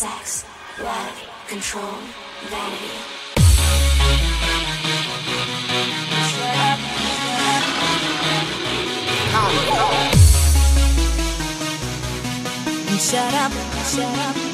sex, love, control, vanity. Shut up, shut up.